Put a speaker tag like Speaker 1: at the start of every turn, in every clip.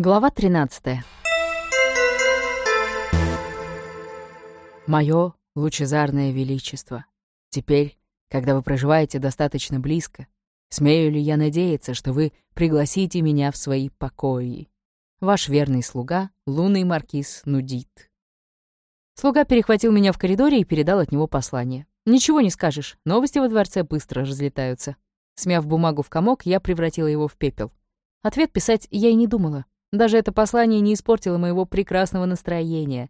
Speaker 1: Глава 13. Моё лучезарное величество, теперь, когда вы проживаете достаточно близко, смею ли я надеяться, что вы пригласите меня в свои покои? Ваш верный слуга, лунный маркиз Нудит. Слуга перехватил меня в коридоре и передал от него послание. Ничего не скажешь, новости во дворце быстро разлетаются. Смяв бумагу в комок, я превратила его в пепел. Ответ писать я и не думала. Даже это послание не испортило моего прекрасного настроения.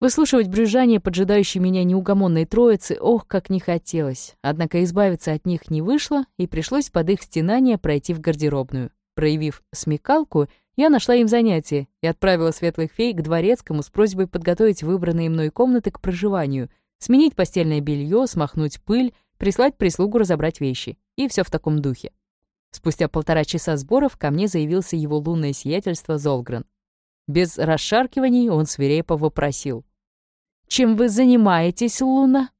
Speaker 1: Выслушивать брюзжание поджидающей меня неугомонной троицы, ох, как не хотелось. Однако избавиться от них не вышло, и пришлось под их стенание пройти в гардеробную. Проявив смекалку, я нашла им занятие и отправила светлых фей к дворецкому с просьбой подготовить выбранные мной комнаты к проживанию, сменить постельное белье, смахнуть пыль, прислать прислугу разобрать вещи. И все в таком духе. Спустя полтора часа сборов ко мне заявился его лунное сиятельство Золгрен. Без расшаркиваний он свирепо вопросил. «Чем вы занимаетесь, Луна?»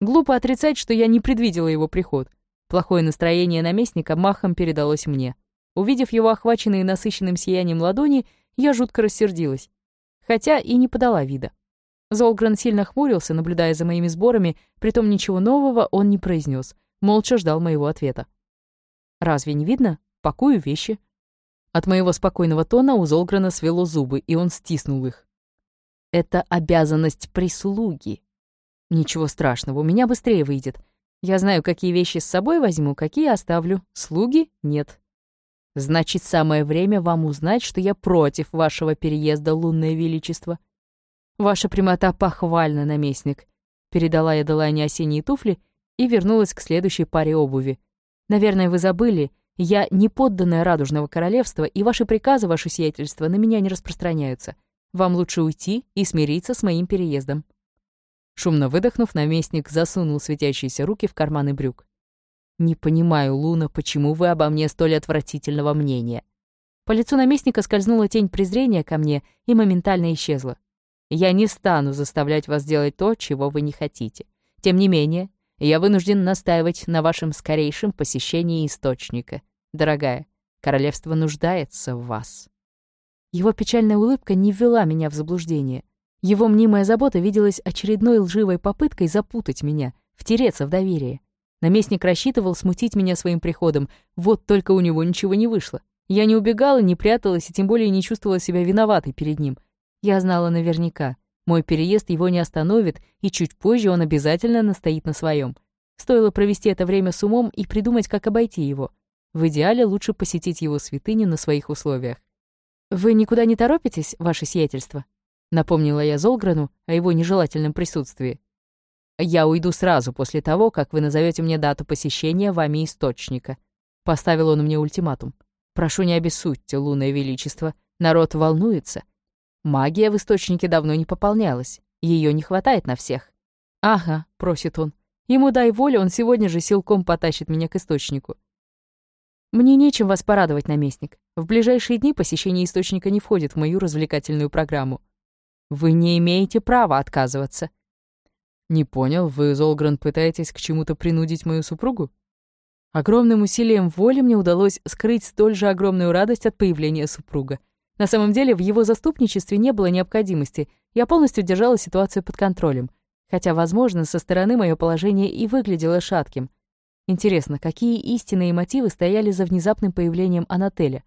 Speaker 1: Глупо отрицать, что я не предвидела его приход. Плохое настроение наместника махом передалось мне. Увидев его охваченные насыщенным сиянием ладони, я жутко рассердилась. Хотя и не подала вида. Золгрен сильно хмурился, наблюдая за моими сборами, притом ничего нового он не произнес, молча ждал моего ответа. Разве не видно? Пакую вещи. От моего спокойного тона у Золгрена свело зубы, и он стиснул их. Это обязанность прислуги. Ничего страшного, у меня быстрее выйдет. Я знаю, какие вещи с собой возьму, какие оставлю. Слуги — нет. Значит, самое время вам узнать, что я против вашего переезда, лунное величество. Ваша прямота похвальна, наместник. Передала я Делайне осенние туфли и вернулась к следующей паре обуви. Наверное, вы забыли, я не подданная Радужного Королевства, и ваши приказы, ваше сиятельство, на меня не распространяются. Вам лучше уйти и смириться с моим переездом». Шумно выдохнув, наместник засунул светящиеся руки в карманы брюк. «Не понимаю, Луна, почему вы обо мне столь отвратительного мнения?» По лицу наместника скользнула тень презрения ко мне и моментально исчезла. «Я не стану заставлять вас делать то, чего вы не хотите. Тем не менее, я вынужден настаивать на вашем скорейшем посещении источника. Дорогая, королевство нуждается в вас». Его печальная улыбка не ввела меня в заблуждение. Его мнимая забота виделась очередной лживой попыткой запутать меня, втереться в доверие. Наместник рассчитывал смутить меня своим приходом, вот только у него ничего не вышло. Я не убегала, не пряталась и тем более не чувствовала себя виноватой перед ним. Я знала наверняка. Мой переезд его не остановит, и чуть позже он обязательно настоит на своем. Стоило провести это время с умом и придумать, как обойти его. В идеале лучше посетить его святыню на своих условиях. «Вы никуда не торопитесь, ваше сиятельство?» Напомнила я Золграну о его нежелательном присутствии. «Я уйду сразу после того, как вы назовете мне дату посещения вами источника». Поставил он мне ультиматум. «Прошу, не обессудьте, лунное величество. Народ волнуется. Магия в источнике давно не пополнялась. Ее не хватает на всех. «Ага», — просит он. «Ему дай волю, он сегодня же силком потащит меня к источнику». Мне нечем вас порадовать, наместник. В ближайшие дни посещение источника не входит в мою развлекательную программу. Вы не имеете права отказываться. Не понял, вы, Золгран, пытаетесь к чему-то принудить мою супругу? Огромным усилием воли мне удалось скрыть столь же огромную радость от появления супруга. На самом деле в его заступничестве не было необходимости, я полностью держала ситуацию под контролем. Хотя, возможно, со стороны мое положение и выглядело шатким. Интересно, какие истинные мотивы стояли за внезапным появлением Анателя?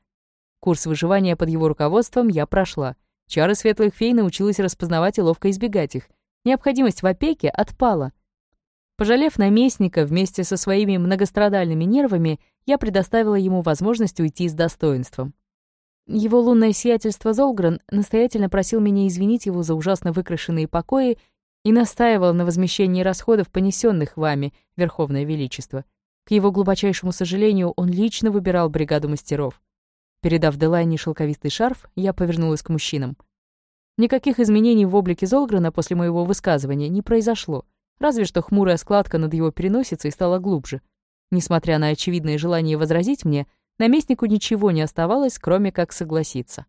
Speaker 1: Курс выживания под его руководством я прошла. Чары светлых фей научилась распознавать и ловко избегать их. Необходимость в опеке отпала. Пожалев наместника вместе со своими многострадальными нервами, я предоставила ему возможность уйти с достоинством. Его лунное сиятельство Золгрен настоятельно просил меня извинить его за ужасно выкрашенные покои и настаивал на возмещении расходов, понесенных вами, Верховное Величество. К его глубочайшему сожалению, он лично выбирал бригаду мастеров. Передав Делайне шелковистый шарф, я повернулась к мужчинам. Никаких изменений в облике Золгрена после моего высказывания не произошло, разве что хмурая складка над его переносицей стала глубже. Несмотря на очевидное желание возразить мне, наместнику ничего не оставалось, кроме как согласиться.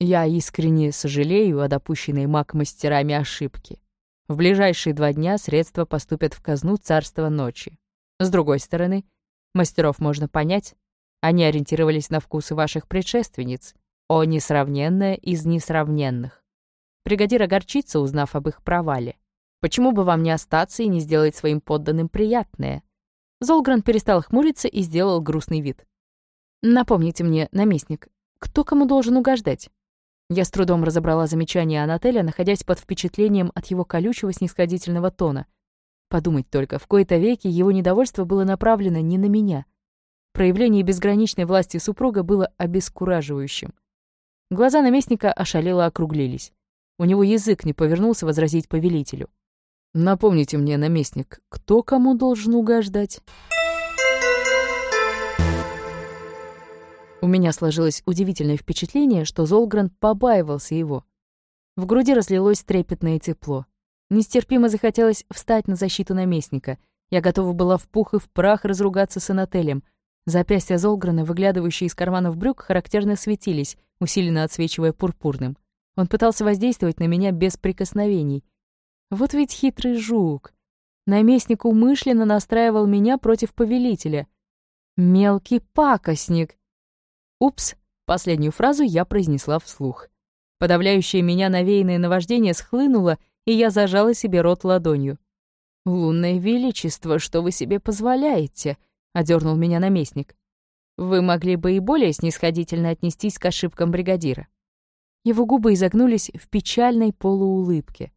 Speaker 1: Я искренне сожалею о допущенной маг-мастерами ошибке. В ближайшие два дня средства поступят в казну царства ночи. С другой стороны, мастеров можно понять. Они ориентировались на вкусы ваших предшественниц. О несравненное из несравненных. Бригадир огорчится, узнав об их провале. Почему бы вам не остаться и не сделать своим подданным приятное? Золгран перестал хмуриться и сделал грустный вид. «Напомните мне, наместник, кто кому должен угождать?» Я с трудом разобрала замечание Анателя, находясь под впечатлением от его колючего снисходительного тона. Подумать только, в кои-то веки его недовольство было направлено не на меня. Проявление безграничной власти супруга было обескураживающим. Глаза наместника ошалело округлились. У него язык не повернулся возразить повелителю. «Напомните мне, наместник, кто кому должен угождать?» У меня сложилось удивительное впечатление, что Золгран побаивался его. В груди разлилось трепетное тепло. Нестерпимо захотелось встать на защиту наместника. Я готова была в пух и в прах разругаться с Анателем. Запястья Золграна, выглядывающие из карманов брюк, характерно светились, усиленно отсвечивая пурпурным. Он пытался воздействовать на меня без прикосновений. Вот ведь хитрый жук. Наместник умышленно настраивал меня против повелителя. Мелкий пакостник. «Упс!» — последнюю фразу я произнесла вслух. Подавляющее меня навеянное наваждение схлынуло, и я зажала себе рот ладонью. «Лунное величество, что вы себе позволяете?» — одернул меня наместник. «Вы могли бы и более снисходительно отнестись к ошибкам бригадира». Его губы изогнулись в печальной полуулыбке.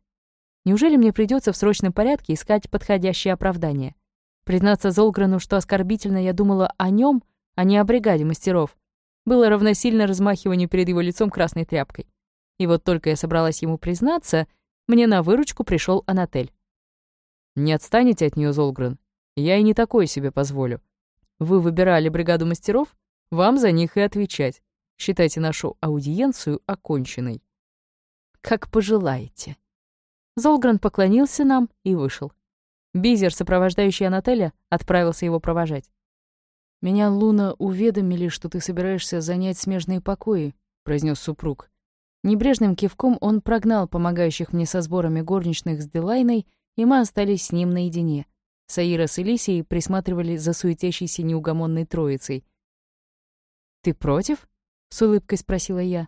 Speaker 1: Неужели мне придется в срочном порядке искать подходящее оправдание? Признаться Золграну, что оскорбительно я думала о нем, а не о бригаде мастеров, было равносильно размахиванию перед его лицом красной тряпкой. И вот только я собралась ему признаться, мне на выручку пришел Анатель. «Не отстанете от нее, Золгрен? Я и не такое себе позволю. Вы выбирали бригаду мастеров, вам за них и отвечать. Считайте нашу аудиенцию оконченной». «Как пожелаете». Золгрен поклонился нам и вышел. Бизер, сопровождающий Анателя, отправился его провожать. «Меня, Луна, уведомили, что ты собираешься занять смежные покои», — произнес супруг. Небрежным кивком он прогнал помогающих мне со сборами горничных с Делайной, и мы остались с ним наедине. Саира с Элисией присматривали за суетящейся неугомонной троицей. «Ты против?» — с улыбкой спросила я.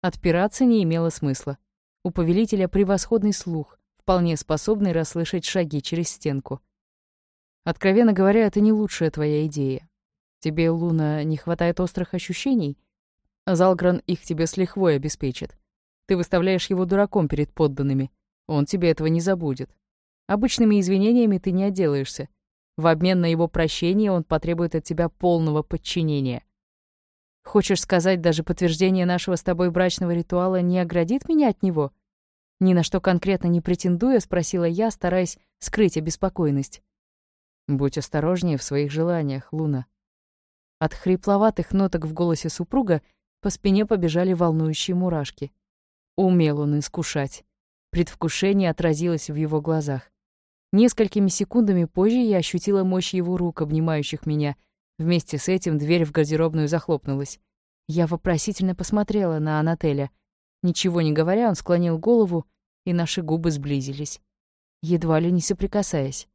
Speaker 1: Отпираться не имело смысла. У повелителя превосходный слух, вполне способный расслышать шаги через стенку. Откровенно говоря, это не лучшая твоя идея. Тебе, Луна, не хватает острых ощущений? Залгран их тебе с лихвой обеспечит. Ты выставляешь его дураком перед подданными. Он тебе этого не забудет. Обычными извинениями ты не отделаешься. В обмен на его прощение он потребует от тебя полного подчинения. Хочешь сказать, даже подтверждение нашего с тобой брачного ритуала не оградит меня от него? Ни на что конкретно не претендуя, спросила я, стараясь скрыть обеспокоенность. Будь осторожнее в своих желаниях, Луна. От хрипловатых ноток в голосе супруга по спине побежали волнующие мурашки. Умел он искушать. Предвкушение отразилось в его глазах. Несколькими секундами позже я ощутила мощь его рук, обнимающих меня. Вместе с этим дверь в гардеробную захлопнулась. Я вопросительно посмотрела на Анателя. Ничего не говоря, он склонил голову, и наши губы сблизились. Едва ли не соприкасаясь.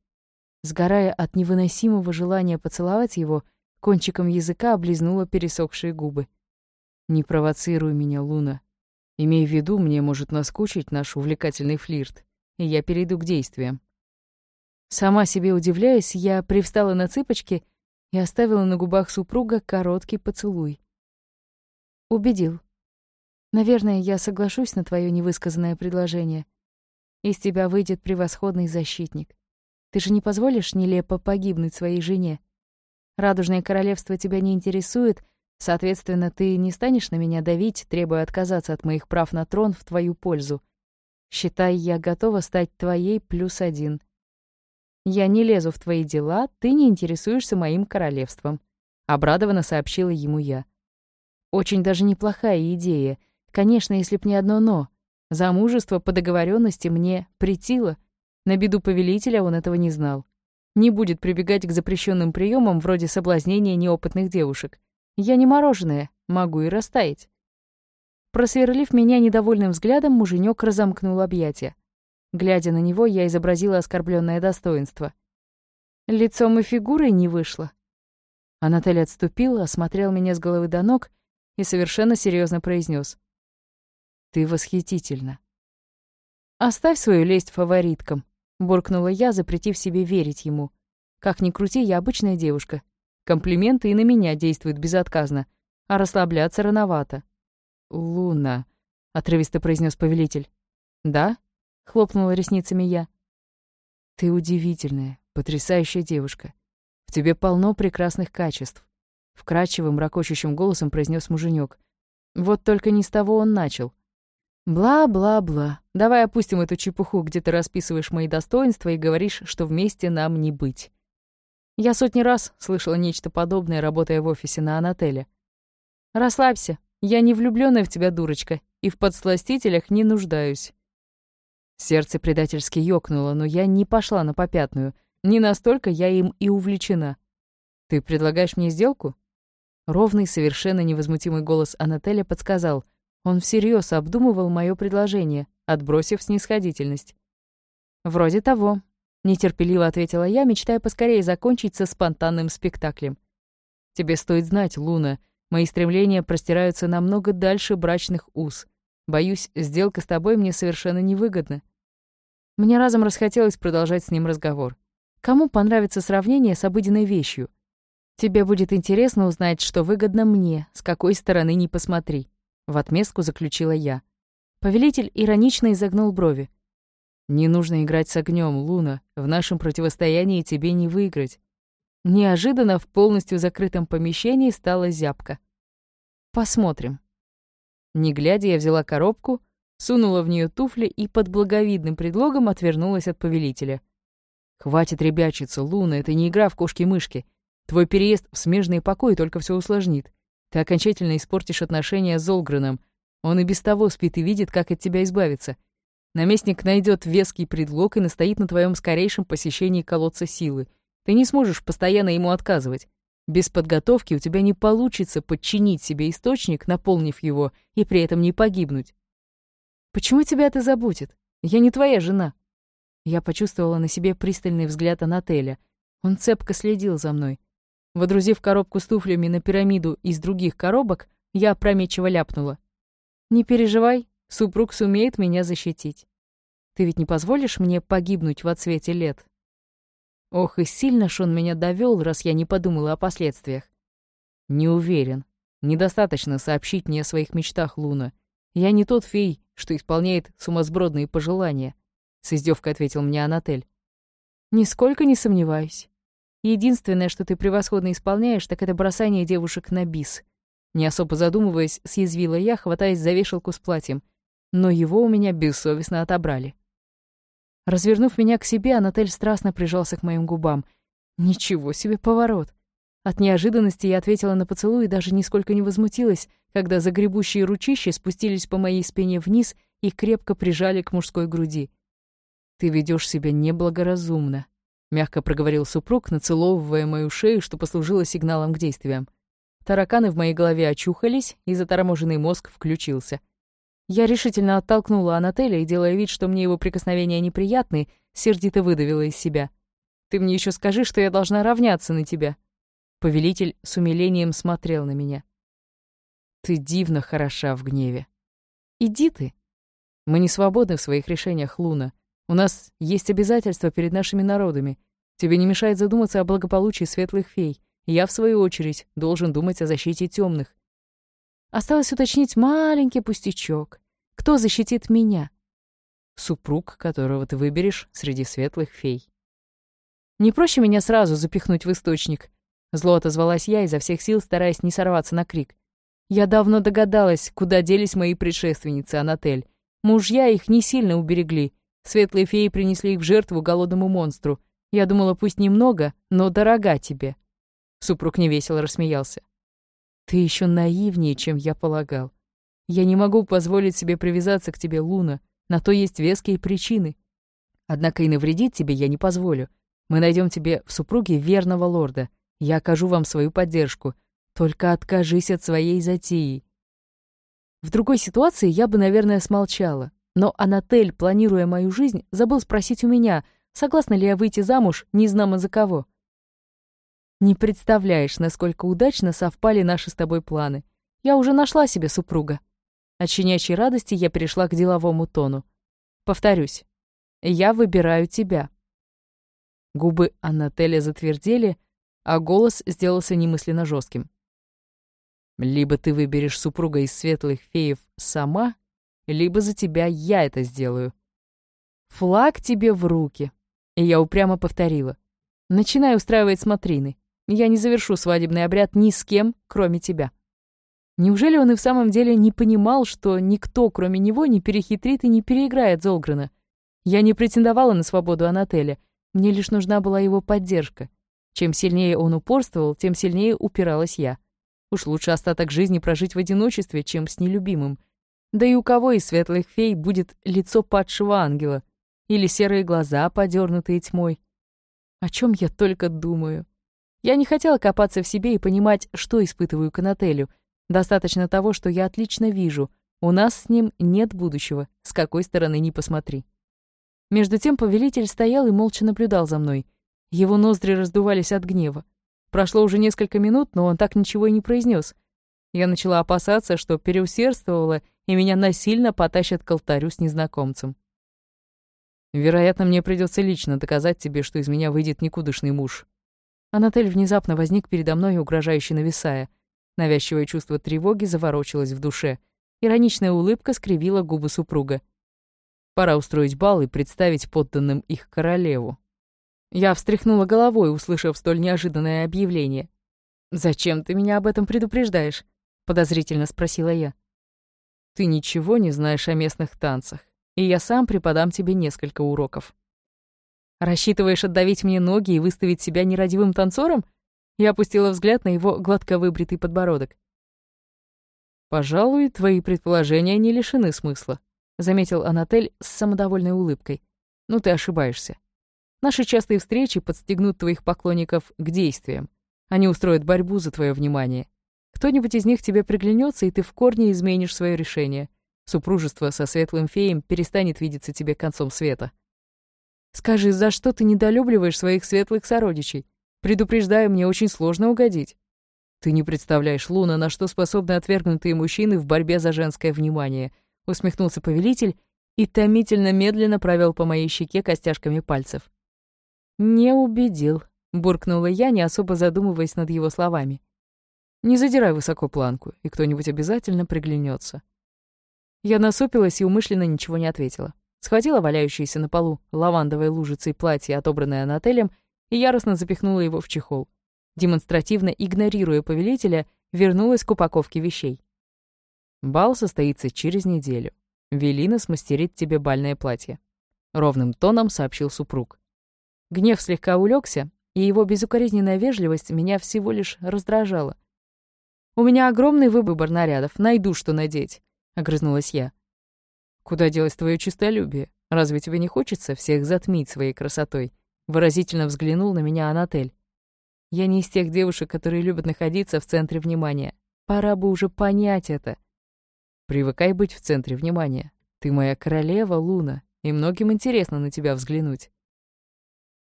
Speaker 1: Сгорая от невыносимого желания поцеловать его, Кончиком языка облизнула пересохшие губы. «Не провоцируй меня, Луна. Имей в виду, мне может наскучить наш увлекательный флирт, и я перейду к действиям». Сама себе удивляясь, я привстала на цыпочки и оставила на губах супруга короткий поцелуй. Убедил. Наверное, я соглашусь на твое невысказанное предложение. Из тебя выйдет превосходный защитник. Ты же не позволишь нелепо погибнуть своей жене? Радужное королевство тебя не интересует, соответственно, ты не станешь на меня давить, требуя отказаться от моих прав на трон в твою пользу. Считай, я готова стать твоей плюс один. Я не лезу в твои дела, ты не интересуешься моим королевством», — обрадованно сообщила ему я. «Очень даже неплохая идея. Конечно, если б не одно «но». Замужество по договоренности мне притило. На беду повелителя он этого не знал не будет прибегать к запрещенным приемам вроде соблазнения неопытных девушек. Я не мороженое, могу и растаять. Просверлив меня недовольным взглядом, муженек разомкнул объятия. Глядя на него, я изобразила оскорбленное достоинство. Лицом и фигурой не вышло. Анатолий отступил, осмотрел меня с головы до ног и совершенно серьезно произнес: «Ты восхитительна». «Оставь свою лесть фавориткам», — буркнула я, запретив себе верить ему. «Как ни крути, я обычная девушка. Комплименты и на меня действуют безотказно, а расслабляться рановато». «Луна», — отрывисто произнес повелитель. «Да?» — хлопнула ресницами я. «Ты удивительная, потрясающая девушка. В тебе полно прекрасных качеств», — вкрадчивым, ракочущим голосом произнес муженек. Вот только не с того он начал. «Бла-бла-бла. Давай опустим эту чепуху, где ты расписываешь мои достоинства и говоришь, что вместе нам не быть». Я сотни раз слышала нечто подобное, работая в офисе на Анателе. «Расслабься. Я не влюбленная в тебя дурочка и в подсластителях не нуждаюсь». Сердце предательски ёкнуло, но я не пошла на попятную. Не настолько я им и увлечена. «Ты предлагаешь мне сделку?» Ровный, совершенно невозмутимый голос Анателя подсказал — он всерьез обдумывал мое предложение, отбросив снисходительность. «Вроде того», — нетерпеливо ответила я, мечтая поскорее закончить со спонтанным спектаклем. «Тебе стоит знать, Луна, мои стремления простираются намного дальше брачных уз. Боюсь, сделка с тобой мне совершенно невыгодна». Мне разом расхотелось продолжать с ним разговор. Кому понравится сравнение с обыденной вещью? Тебе будет интересно узнать, что выгодно мне, с какой стороны не посмотри. В отместку заключила я. Повелитель иронично изогнул брови. «Не нужно играть с огнем, Луна. В нашем противостоянии тебе не выиграть». Неожиданно в полностью закрытом помещении стала зябка. «Посмотрим». Не глядя, я взяла коробку, сунула в нее туфли и под благовидным предлогом отвернулась от повелителя. «Хватит ребячиться, Луна, это не игра в кошки-мышки. Твой переезд в смежные покои только все усложнит. Ты окончательно испортишь отношения с Золгреном. Он и без того спит и видит, как от тебя избавиться. Наместник найдет веский предлог и настоит на твоем скорейшем посещении колодца силы. Ты не сможешь постоянно ему отказывать. Без подготовки у тебя не получится подчинить себе источник, наполнив его, и при этом не погибнуть. Почему тебя это заботит? Я не твоя жена. Я почувствовала на себе пристальный взгляд Анателя. Он цепко следил за мной. Водрузив коробку с туфлями на пирамиду из других коробок, я опрометчиво ляпнула. «Не переживай, супруг сумеет меня защитить. Ты ведь не позволишь мне погибнуть в отсвете лет?» Ох, и сильно ж он меня довел, раз я не подумала о последствиях. «Не уверен. Недостаточно сообщить мне о своих мечтах, Луна. Я не тот фей, что исполняет сумасбродные пожелания», — с издевкой ответил мне Анатель. «Нисколько не сомневаюсь. Единственное, что ты превосходно исполняешь, так это бросание девушек на бис. Не особо задумываясь, съязвила я, хватаясь за вешалку с платьем. Но его у меня бессовестно отобрали. Развернув меня к себе, Анатель страстно прижался к моим губам. Ничего себе поворот. От неожиданности я ответила на поцелуй и даже нисколько не возмутилась, когда загребущие ручища спустились по моей спине вниз и крепко прижали к мужской груди. «Ты ведешь себя неблагоразумно», — мягко проговорил супруг, нацеловывая мою шею, что послужило сигналом к действиям. Тараканы в моей голове очухались, и заторможенный мозг включился. Я решительно оттолкнула Анателя и, делая вид, что мне его прикосновения неприятны, сердито выдавила из себя. «Ты мне еще скажи, что я должна равняться на тебя». Повелитель с умилением смотрел на меня. «Ты дивно хороша в гневе». «Иди ты». «Мы не свободны в своих решениях, Луна. У нас есть обязательства перед нашими народами. Тебе не мешает задуматься о благополучии светлых фей. Я, в свою очередь, должен думать о защите темных. Осталось уточнить маленький пустячок. Кто защитит меня? Супруг, которого ты выберешь среди светлых фей. Не проще меня сразу запихнуть в источник. Зло отозвалась я, изо всех сил стараясь не сорваться на крик. Я давно догадалась, куда делись мои предшественницы, Анатель. Мужья их не сильно уберегли, Светлые феи принесли их в жертву голодному монстру. Я думала, пусть немного, но дорога тебе». Супруг невесело рассмеялся. «Ты еще наивнее, чем я полагал. Я не могу позволить себе привязаться к тебе, Луна. На то есть веские причины. Однако и навредить тебе я не позволю. Мы найдем тебе в супруге верного лорда. Я окажу вам свою поддержку. Только откажись от своей затеи». В другой ситуации я бы, наверное, смолчала. Но Анатель, планируя мою жизнь, забыл спросить у меня, согласна ли я выйти замуж, не знамо за кого. Не представляешь, насколько удачно совпали наши с тобой планы. Я уже нашла себе супруга. От щенячьей радости я перешла к деловому тону. Повторюсь, я выбираю тебя. Губы Аннателя затвердели, а голос сделался немысленно жестким. Либо ты выберешь супруга из светлых феев сама, либо за тебя я это сделаю. Флаг тебе в руки. И я упрямо повторила. Начинай устраивать смотрины. Я не завершу свадебный обряд ни с кем, кроме тебя. Неужели он и в самом деле не понимал, что никто, кроме него, не перехитрит и не переиграет Золгрена? Я не претендовала на свободу Анателя, мне лишь нужна была его поддержка. Чем сильнее он упорствовал, тем сильнее упиралась я. Уж лучше остаток жизни прожить в одиночестве, чем с нелюбимым. Да и у кого из светлых фей будет лицо падшего ангела? Или серые глаза, подернутые тьмой? О чем я только думаю. Я не хотела копаться в себе и понимать, что испытываю к Анателю, Достаточно того, что я отлично вижу. У нас с ним нет будущего, с какой стороны ни посмотри. Между тем повелитель стоял и молча наблюдал за мной. Его ноздри раздувались от гнева. Прошло уже несколько минут, но он так ничего и не произнес. Я начала опасаться, что переусердствовала, и меня насильно потащат к алтарю с незнакомцем. Вероятно, мне придется лично доказать тебе, что из меня выйдет никудышный муж. Анатель внезапно возник передо мной, угрожающе нависая. Навязчивое чувство тревоги заворочилось в душе. Ироничная улыбка скривила губы супруга. Пора устроить бал и представить подданным их королеву. Я встряхнула головой, услышав столь неожиданное объявление. «Зачем ты меня об этом предупреждаешь?» — подозрительно спросила я. «Ты ничего не знаешь о местных танцах, и я сам преподам тебе несколько уроков». «Рассчитываешь отдавить мне ноги и выставить себя нерадивым танцором?» Я опустила взгляд на его гладко выбритый подбородок. «Пожалуй, твои предположения не лишены смысла», — заметил Анатель с самодовольной улыбкой. «Ну ты ошибаешься. Наши частые встречи подстегнут твоих поклонников к действиям. Они устроят борьбу за твое внимание. Кто-нибудь из них тебе приглянется, и ты в корне изменишь свое решение. Супружество со светлым феем перестанет видеться тебе концом света. Скажи, за что ты недолюбливаешь своих светлых сородичей? Предупреждаю, мне очень сложно угодить. Ты не представляешь, Луна, на что способны отвергнутые мужчины в борьбе за женское внимание, усмехнулся повелитель и томительно медленно провел по моей щеке костяшками пальцев. Не убедил, буркнула я, не особо задумываясь над его словами. Не задирай высоко планку, и кто-нибудь обязательно приглянется. Я насупилась и умышленно ничего не ответила. Схватила валяющееся на полу лавандовой лужицей платье, отобранное Анателем, и яростно запихнула его в чехол. Демонстративно игнорируя повелителя, вернулась к упаковке вещей. «Бал состоится через неделю. Велина смастерит тебе бальное платье», — ровным тоном сообщил супруг. Гнев слегка улегся, и его безукоризненная вежливость меня всего лишь раздражала. «У меня огромный выбор нарядов, найду, что надеть», — огрызнулась я. «Куда делось твое честолюбие? Разве тебе не хочется всех затмить своей красотой?» Выразительно взглянул на меня Анатель. Я не из тех девушек, которые любят находиться в центре внимания. Пора бы уже понять это. Привыкай быть в центре внимания. Ты моя королева, Луна, и многим интересно на тебя взглянуть.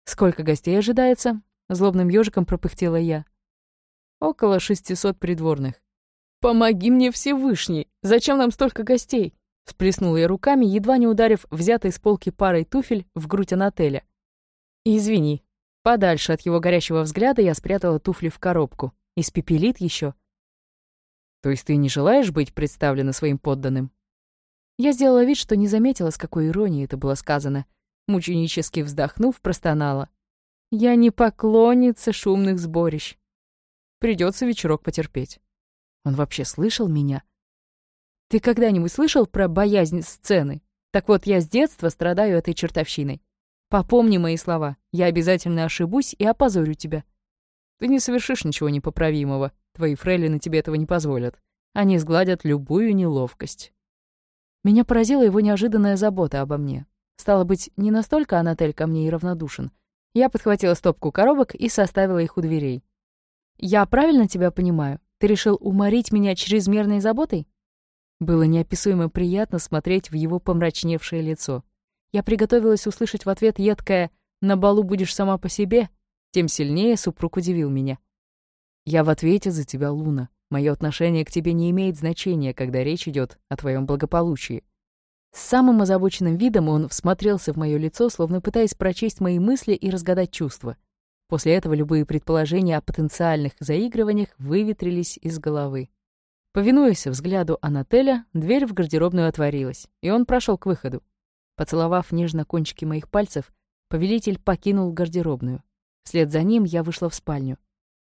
Speaker 1: Сколько гостей ожидается? Злобным ежиком пропыхтела я. Около шестисот придворных. «Помоги мне, Всевышний! Зачем нам столько гостей?» Всплеснула я руками, едва не ударив взятой с полки парой туфель в грудь Анателя. «Извини». Подальше от его горящего взгляда я спрятала туфли в коробку. Испепелит еще. «То есть ты не желаешь быть представлена своим подданным?» Я сделала вид, что не заметила, с какой иронией это было сказано. Мученически вздохнув, простонала. «Я не поклонница шумных сборищ. Придется вечерок потерпеть». Он вообще слышал меня? Ты когда-нибудь слышал про боязнь сцены? Так вот, я с детства страдаю этой чертовщиной. Попомни мои слова. Я обязательно ошибусь и опозорю тебя. Ты не совершишь ничего непоправимого. Твои фрейлины тебе этого не позволят. Они сгладят любую неловкость. Меня поразила его неожиданная забота обо мне. Стало быть, не настолько Анатель ко мне и равнодушен. Я подхватила стопку коробок и составила их у дверей. «Я правильно тебя понимаю? Ты решил уморить меня чрезмерной заботой?» Было неописуемо приятно смотреть в его помрачневшее лицо я приготовилась услышать в ответ едкое «на балу будешь сама по себе», тем сильнее супруг удивил меня. «Я в ответе за тебя, Луна. Мое отношение к тебе не имеет значения, когда речь идет о твоем благополучии. С самым озабоченным видом он всмотрелся в мое лицо, словно пытаясь прочесть мои мысли и разгадать чувства. После этого любые предположения о потенциальных заигрываниях выветрились из головы. Повинуясь взгляду Анателя, дверь в гардеробную отворилась, и он прошел к выходу. Поцеловав нежно кончики моих пальцев, повелитель покинул гардеробную. Вслед за ним я вышла в спальню.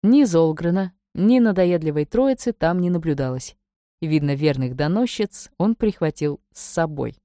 Speaker 1: Ни Золгрена, ни надоедливой троицы там не наблюдалось. Видно, верных доносчиц он прихватил с собой.